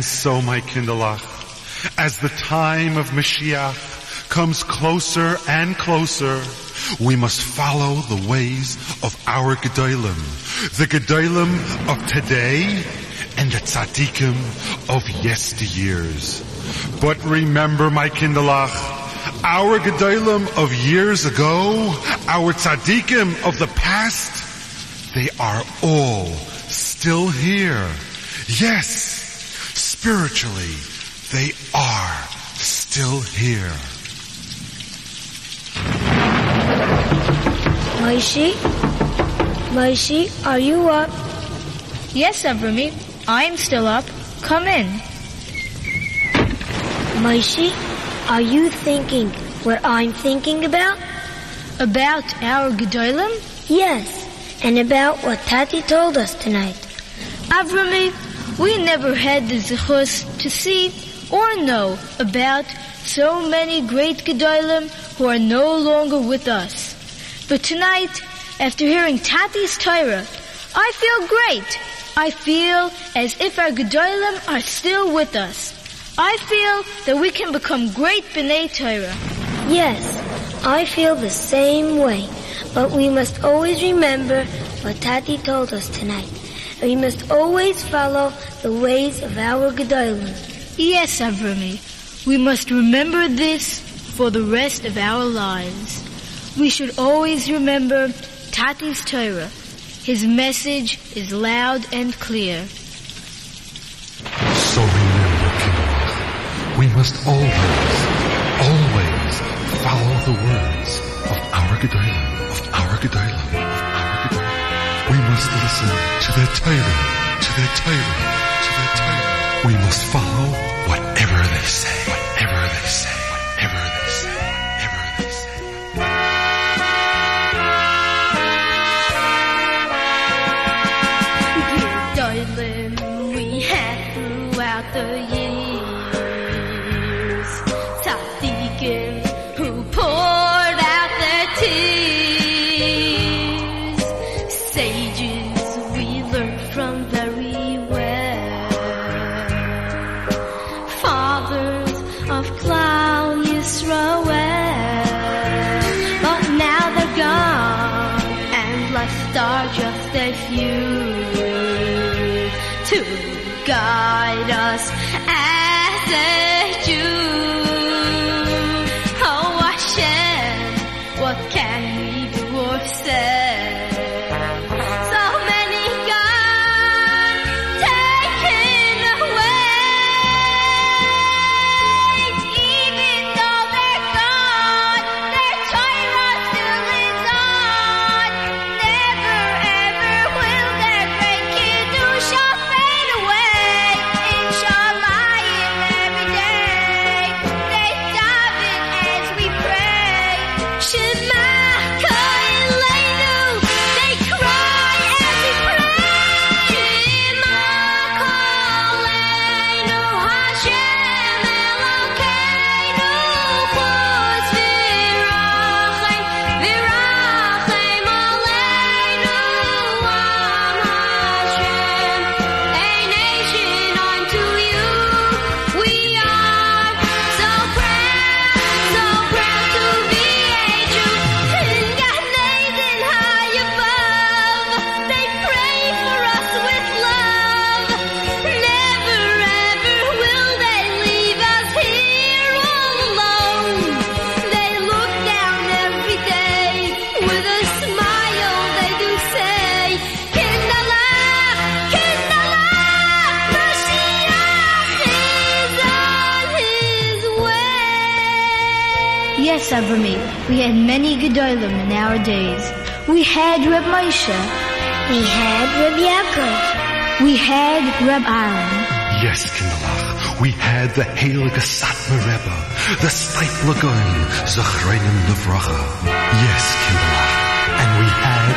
And so, my Kinderlach, as the time of Mashiach comes closer and closer, we must follow the ways of our Gedolim, the Gedolim of today and the Tzaddikim of yesteryears. But remember, my Kinderlach, our Gedolim of years ago, our Tzaddikim of the past, they are all still here. Yes, spiritually, they are still here. Maishi? Maishi, are you up? Yes, Avrami. I'm still up. Come in. Maishi, are you thinking what I'm thinking about? About our Gedolim? Yes, and about what Tati told us tonight. Avrami, we never had the zechus to see or know about so many great Gedolim who are no longer with us. But tonight, after hearing Tati's Torah, I feel great. I feel as if our Gedolim are still with us. I feel that we can become great B'nai Torah. Yes, I feel the same way. But we must always remember what Tati told us tonight. We must always follow the ways of our Gedolim. Yes, Avrami. We must remember this for the rest of our lives. We should always remember Tati's Torah. His message is loud and clear. So remember, Kinderlach, we must always, always follow the words of our Gedolim, of our Gedolim, of our Gedolim. We must listen to their Torah, to their Torah, to their Torah. We must follow whatever they say, whatever they say, are just a few to guide us as they way. Yes, Avrami, we had many Gedolim in our days. We had Reb Moshe. We had Reb Yaakov. We had Reb Aaron. Yes, Kinderlach, we had the Heilige Satmar Rebbe, the Steipler Gaon, Zachreinem Levracha. Yes, Kinderlach, and we had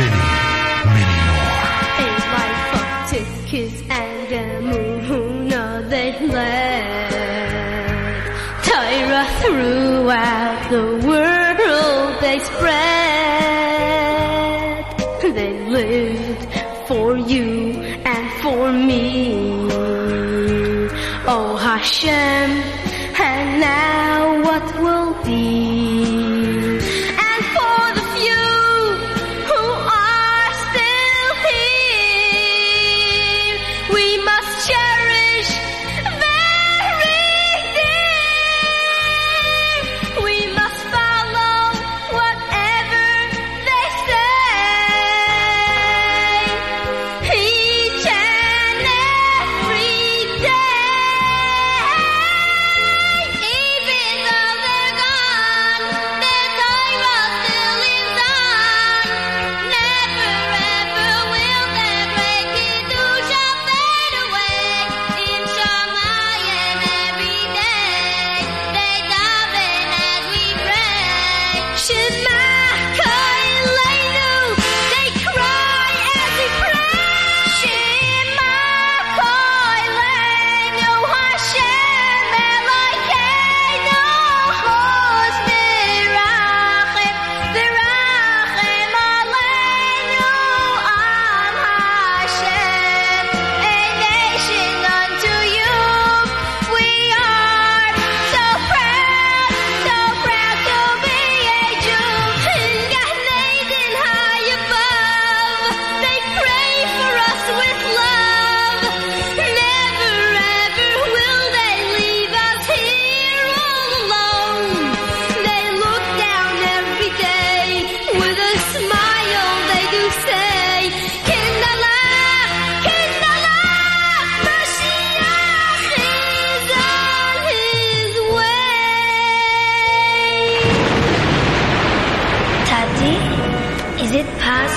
many, many more. A life of tiskis and Oh Hashem, and now.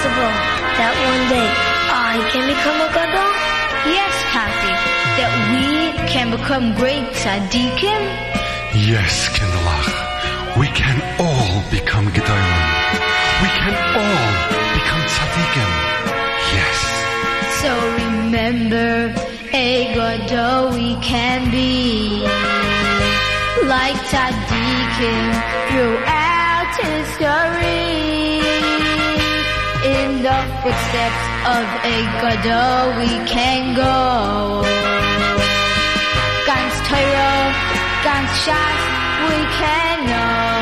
possible that one day I can become a godol? Yes, Kathy. That we can become great tzaddikim? Yes, Kinderlach. We can all become gedolim. We can all become tzaddikim. Yes. So remember, a godol we can be. Like tzaddikim throughout history the footsteps of a godol we can go. Ganz teuer, ganz scharf, we can know.